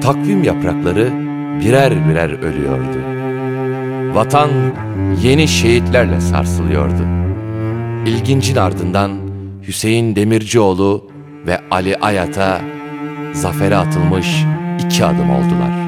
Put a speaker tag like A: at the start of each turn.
A: takvim yaprakları birer birer ölüyordu. Vatan yeni şehitlerle sarsılıyordu. İlgincin ardından Hüseyin Demircioğlu ve Ali Ayat'a zafere atılmış iki adım oldular.